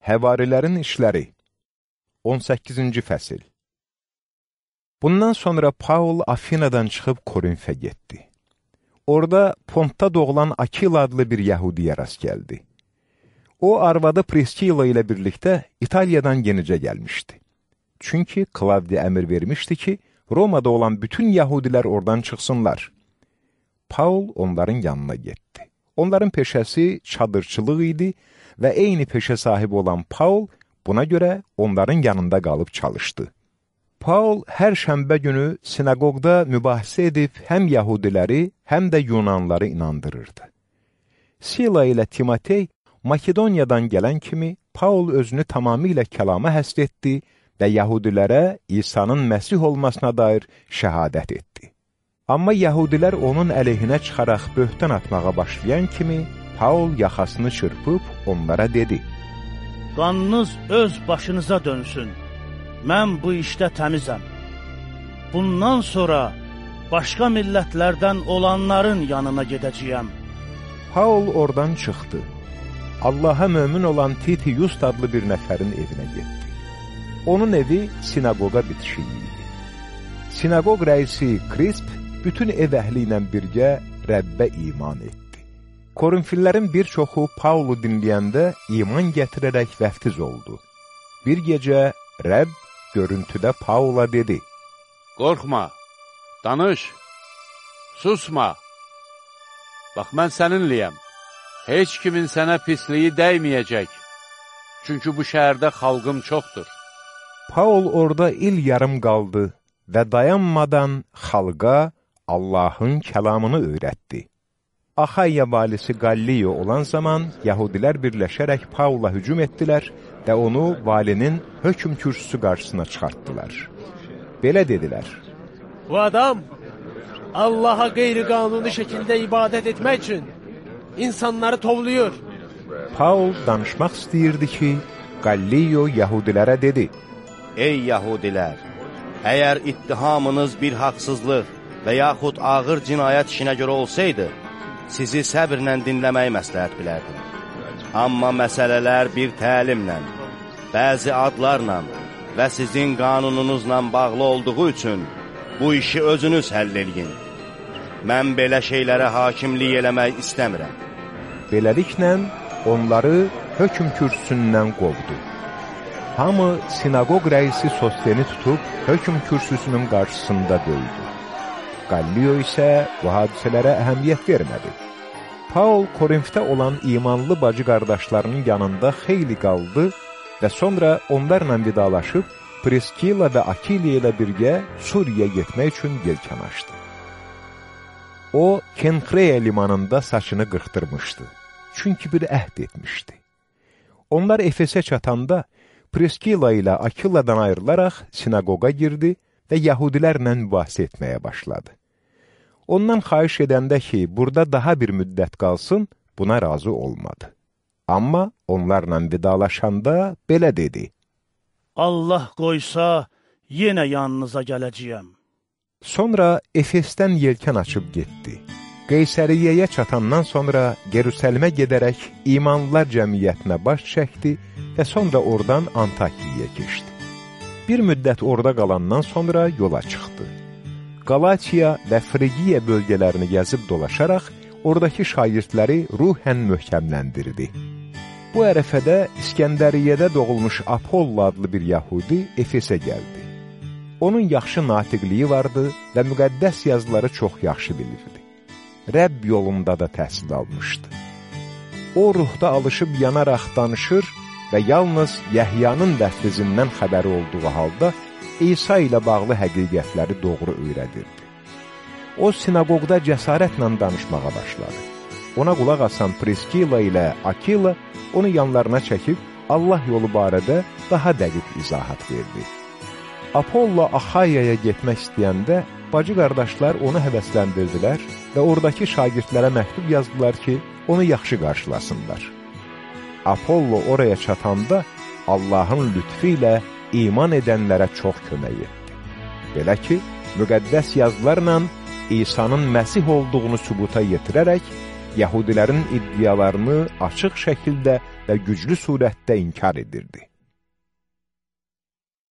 Həvarilərin işləri 18-ci fəsil Bundan sonra Paul Afinadan çıxıb Korinfə getdi. Orada Pontda doğulan Akil adlı bir Yəhudiyə rast gəldi. O, arvadı Preskila ilə birlikdə İtaliyadan yenicə gəlmişdi. Çünki Klavdi əmr vermişdi ki, Romada olan bütün Yahudilər oradan çıxsınlar. Paul onların yanına getdi. Onların peşəsi çadırçılıq idi və eyni peşə sahibi olan Paul buna görə onların yanında qalıb çalışdı. Paul hər şəmbə günü sinagogda mübahisə edib həm Yahudiləri, həm də Yunanları inandırırdı. Sila ilə Timotey Makedoniyadan gələn kimi Paul özünü tamamilə kəlama həsr etdi və Yahudilərə İsa'nın Məsih olmasına dair şəhadət etdi. Amma Yahudilər onun əleyhinə çıxaraq böhtan atmağa başlayan kimi Paul yaxasını çırpıb onlara dedi, Qanınız öz başınıza dönsün, mən bu işdə təmizəm. Bundan sonra başqa millətlərdən olanların yanına gedəcəyəm. Paul oradan çıxdı. Allaha mömin olan Titi Yust adlı bir nəfərin evinə getdi. Onun evi sinagoga bitişiyi idi. Sinagog rəisi Krisp bütün ev əhli ilə birgə Rəbbə iman etdi. Korinfillərin bir çoxu Paulu dinləyəndə iman gətirərək vəftiz oldu. Bir gecə Rəbb görüntüdə Paula dedi, Qorxma, danış, susma. Bax, mən səninliyəm. Heç kimin sənə pisliyi dəyməyəcək. Çünki bu şəhərdə xalqım çoxdur. Paul orada il yarım qaldı və dayanmadan xalqa Allahın kəlamını öyrətdi. Axayya valisi Qalliyo olan zaman Yahudilər birləşərək Paula hücum etdilər və onu valinin hökm kürsüsü qarşısına çıxartdılar. Belə dedilər, Bu adam Allaha qeyri-qanuni şəkildə ibadət etmək üçün insanları tovluyur. Paul danışmaq istəyirdi ki, Qalliyo Yahudilərə dedi, Ey Yahudilər! Əgər ittihamınız bir haqsızlıq və yaxud ağır cinayət işinə görə olsaydı, sizi səbirlə dinləməyi məsləhət bilərdim. Amma məsələlər bir təlimlə, bəzi adlarla və sizin qanununuzla bağlı olduğu üçün bu işi özünüz həll eləyin. Mən belə şeylərə hakimlik eləmək istəmirəm. Beləliklə, onları hökm kürsüsündən qovdu. Hamı sinagog rəisi Sosteni tutub hökm kürsüsünün qarşısında döydü. Qalliyo isə bu hadisələrə əhəmiyyət vermədi. Paul Korinfdə olan imanlı bacı qardaşlarının yanında xeyli qaldı və sonra onlarla vidalaşıb Preskila və Akiliya ilə birgə Suriyə getmək üçün yelkan açdı. O, Kenkreya limanında saçını qırxdırmışdı, çünki bir əhd etmişdi. Onlar Efesə çatanda Preskila ilə Akiladan ayrılaraq sinagoga girdi və Yahudilərlə mübahisə etməyə başladı. Ondan xahiş edəndə ki, burada daha bir müddət qalsın, buna razı olmadı. Amma onlarla vidalaşanda belə dedi. Allah qoysa, yenə yanınıza gələcəyəm. Sonra Efesdən yelkan açıb getdi. Qeysəriyyəyə çatandan sonra Gerusəlimə gedərək imanlılar cəmiyyətinə baş çəkdi və sonra oradan Antakiyaya keçdi. Bir müddət orada qalandan sonra yola çıxdı. Qalatiya və Frigiya bölgələrini gəzib dolaşaraq, oradakı şagirdləri ruhən möhkəmləndirdi. Bu ərəfədə İskəndəriyyədə doğulmuş Apollo adlı bir yahudi Efesə gəldi. Onun yaxşı natiqliyi vardı və müqəddəs yazıları çox yaxşı bilirdi. Rəbb yolunda da təhsil almışdı. O ruhda alışıb yanaraq danışır və yalnız Yəhyanın dəfrizindən xəbəri olduğu halda İsa ilə bağlı həqiqətləri doğru öyrədirdi. O, sinagogda cəsarətlə danışmağa başladı. Ona qulaq asan Preskila ilə Akila onu yanlarına çəkib Allah yolu barədə daha dəqiq izahat verdi. Apollo Axayaya getmək istəyəndə bacı qardaşlar onu həvəsləndirdilər və oradakı şagirdlərə məktub yazdılar ki, onu yaxşı qarşılasınlar. Apollo oraya çatanda Allahın lütfi ilə iman edənlərə çox kömək etdi. Belə ki, müqəddəs yazılarla İsa'nın Məsih olduğunu sübuta yetirərək, Yahudilərin iddialarını açıq şəkildə və güclü surətdə inkar edirdi.